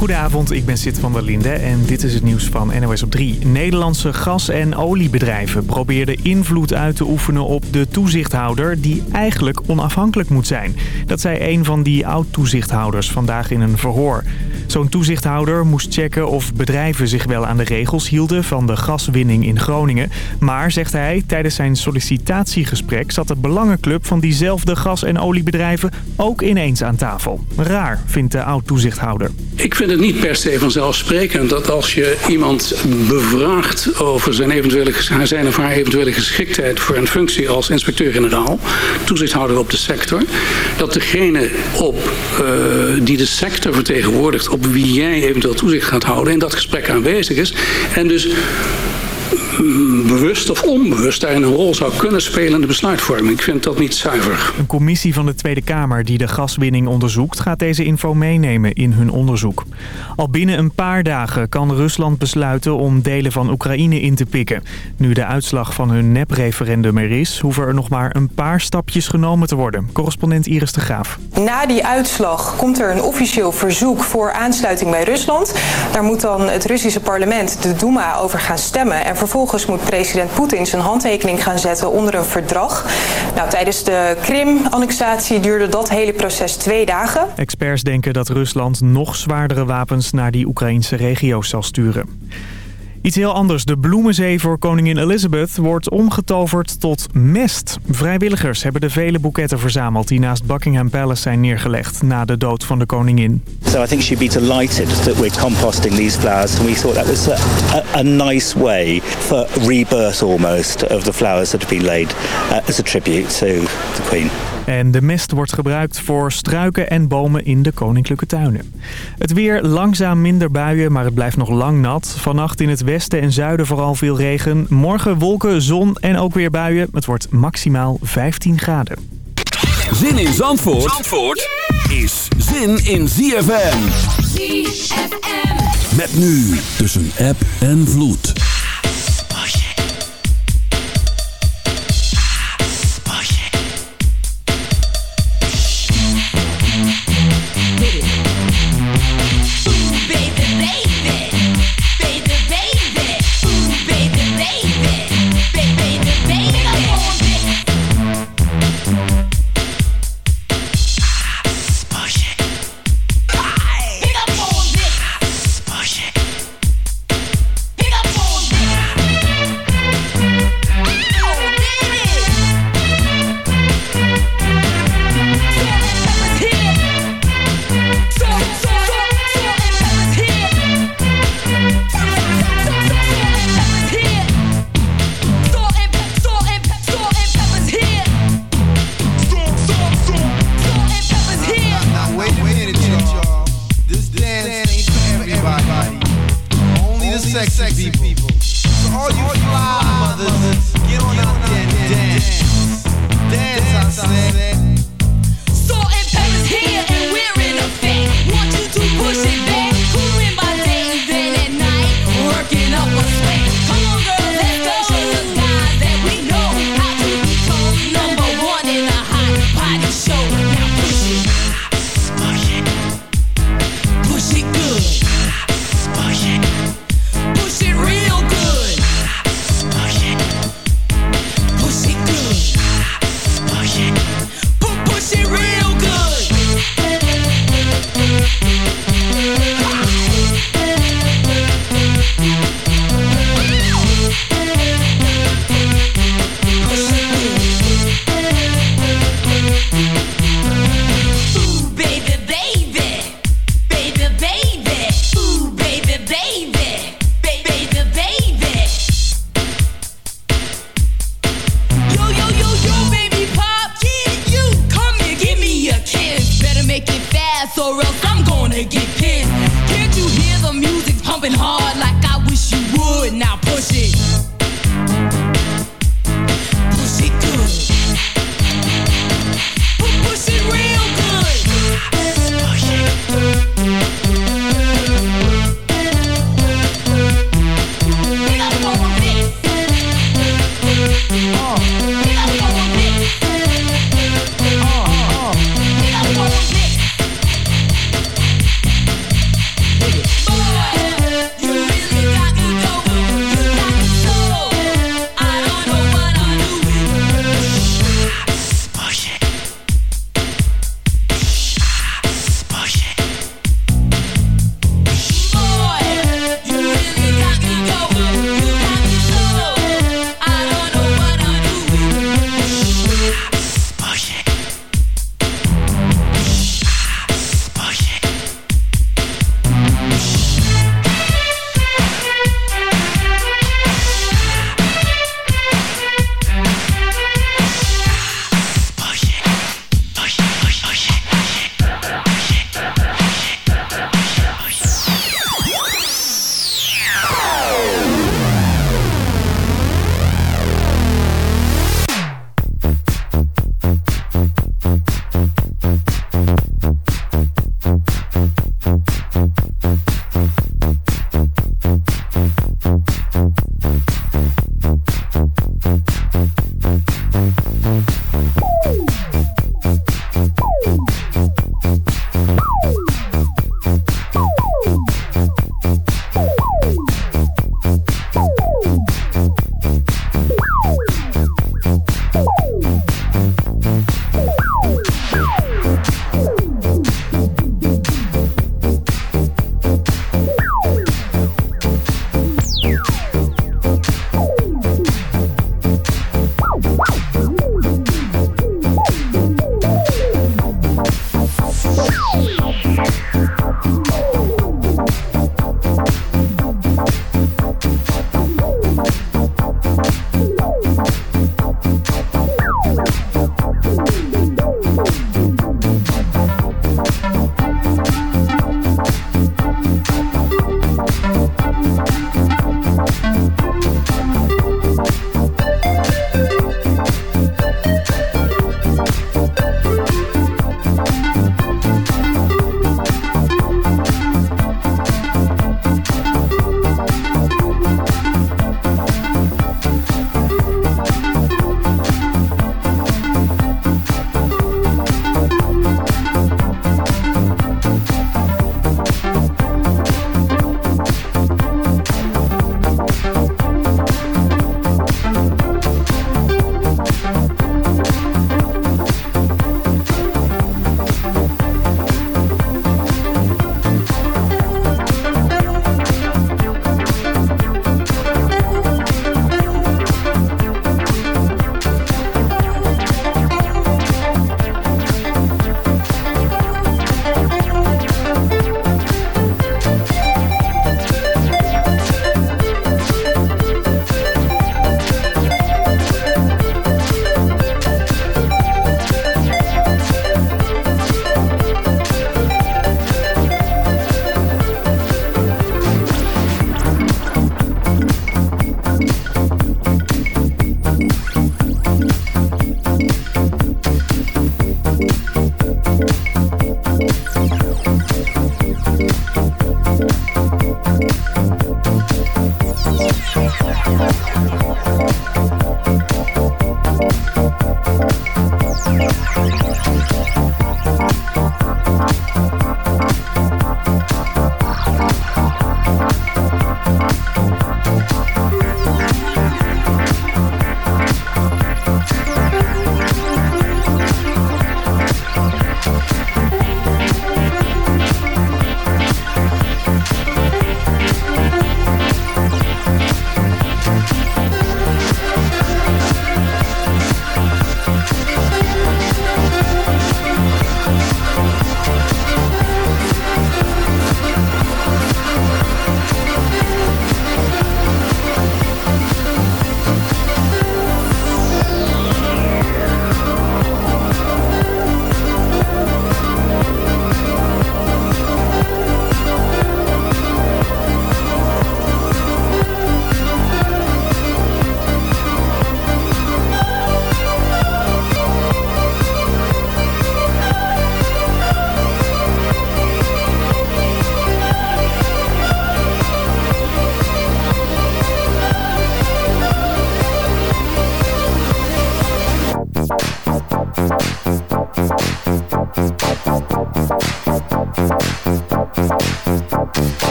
Goedenavond, ik ben Sid van der Linde en dit is het nieuws van NOS op 3. Nederlandse gas- en oliebedrijven probeerden invloed uit te oefenen op de toezichthouder... die eigenlijk onafhankelijk moet zijn. Dat zei een van die oud-toezichthouders vandaag in een verhoor. Zo'n toezichthouder moest checken of bedrijven zich wel aan de regels hielden... van de gaswinning in Groningen. Maar, zegt hij, tijdens zijn sollicitatiegesprek... zat de belangenclub van diezelfde gas- en oliebedrijven ook ineens aan tafel. Raar, vindt de oud-toezichthouder. Ik vind het niet per se vanzelfsprekend dat als je iemand bevraagt over zijn, eventuele, zijn of haar eventuele geschiktheid voor een functie als inspecteur-generaal, toezichthouder op de sector, dat degene op, uh, die de sector vertegenwoordigt, op wie jij eventueel toezicht gaat houden, in dat gesprek aanwezig is. En dus bewust of onbewust daarin een rol zou kunnen spelen in de besluitvorming. Ik vind dat niet zuiver. Een commissie van de Tweede Kamer die de gaswinning onderzoekt... gaat deze info meenemen in hun onderzoek. Al binnen een paar dagen kan Rusland besluiten om delen van Oekraïne in te pikken. Nu de uitslag van hun nep-referendum er is... hoeven er nog maar een paar stapjes genomen te worden. Correspondent Iris de Graaf. Na die uitslag komt er een officieel verzoek voor aansluiting bij Rusland. Daar moet dan het Russische parlement, de Duma, over gaan stemmen. En vervolgens moet president Poetin zijn handtekening gaan zetten onder een verdrag. Nou, tijdens de Krim-annexatie duurde dat hele proces twee dagen. Experts denken dat Rusland nog zwaardere wapens naar die Oekraïnse regio's zal sturen. Iets heel anders. De bloemenzee voor koningin Elizabeth wordt omgetoverd tot mest. Vrijwilligers hebben de vele boeketten verzameld die naast Buckingham Palace zijn neergelegd na de dood van de koningin. So I think she'd be delighted that we're composting these flowers and we thought that was a, a, a nice way for rebirth almost of the flowers that have been laid uh, as a tribute to the queen. En de mest wordt gebruikt voor struiken en bomen in de koninklijke tuinen. Het weer langzaam minder buien, maar het blijft nog lang nat. Vannacht in het westen en zuiden vooral veel regen. Morgen wolken, zon en ook weer buien. Het wordt maximaal 15 graden. Zin in Zandvoort, Zandvoort is zin in ZFM. ZFM. Met nu tussen app en vloed.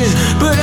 But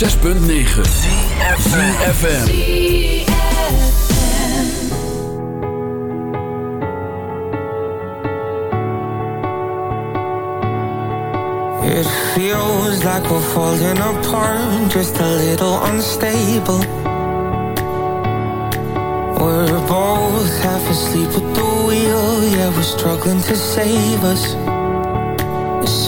106.9 FM. It feels like we're falling apart, just a little unstable. We're both half asleep at the wheel, yeah, we're struggling to save us.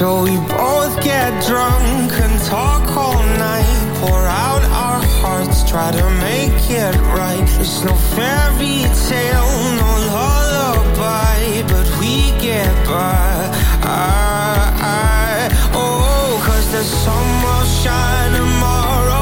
So we both get drunk and talk all night. Pour out our hearts, try to make it right. It's no fairy tale, no lullaby But we get by. I, I, Oh, cause the sun will shine tomorrow.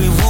we want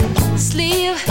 sleeve.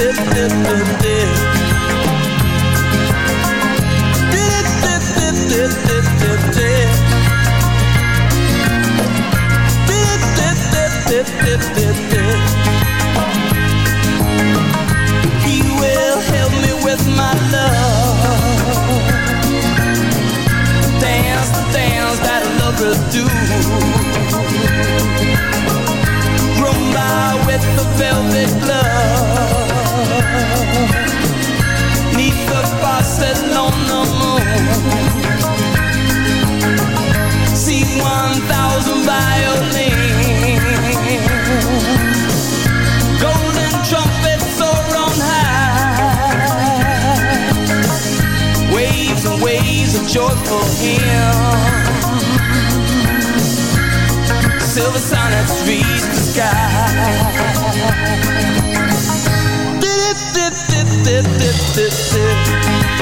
Dip, dip, dip, dip, of joyful hymns. Silver sonnets reach the sky. Dip, dip, dip, dip, dip. Dip,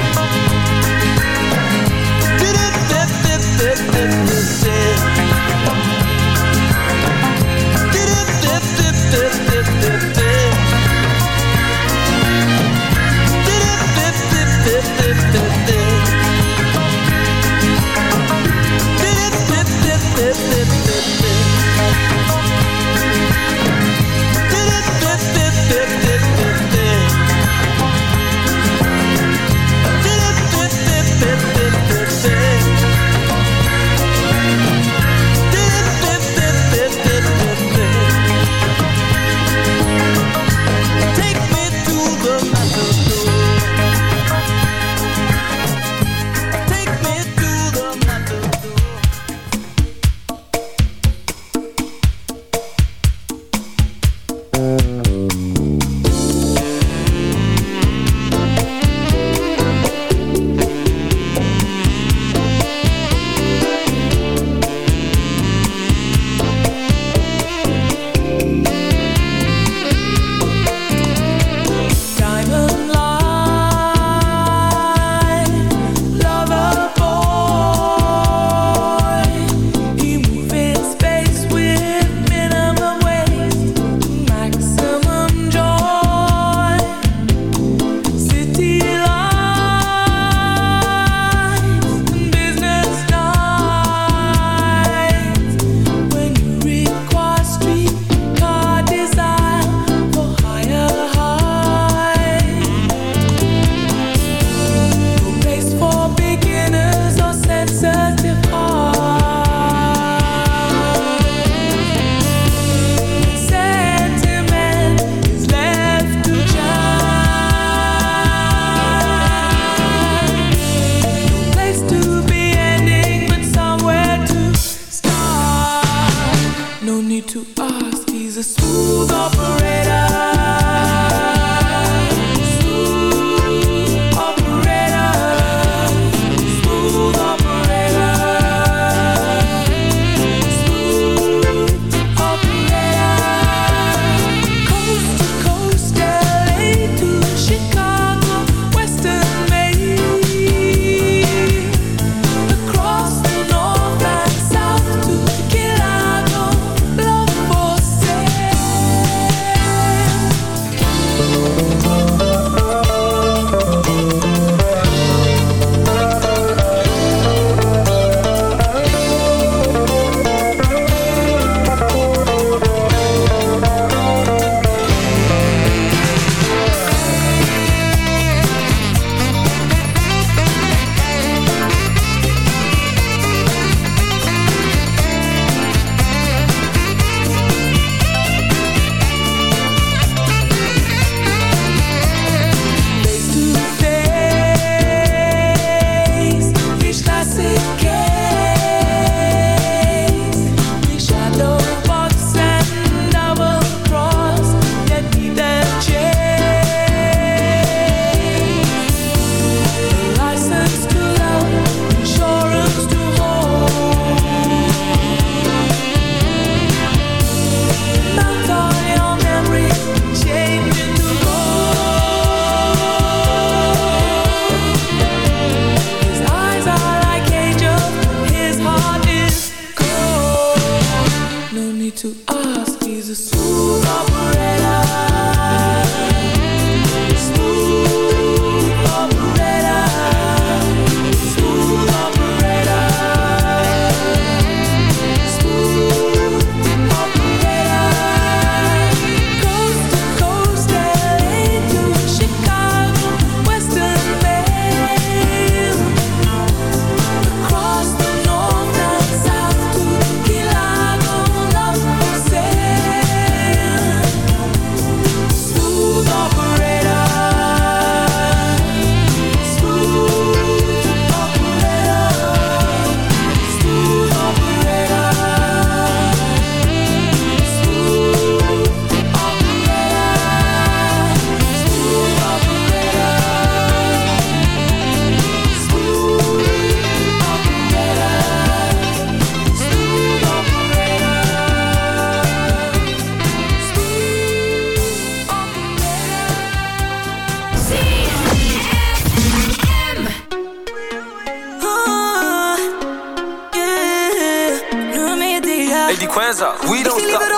We don't stop.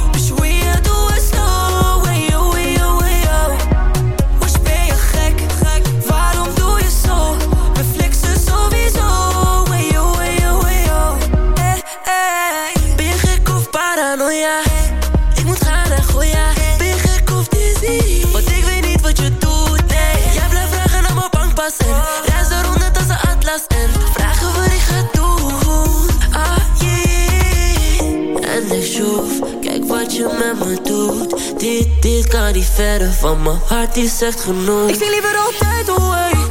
kan niet verder, van mijn hart is echt genoeg. Ik zie liever altijd hoe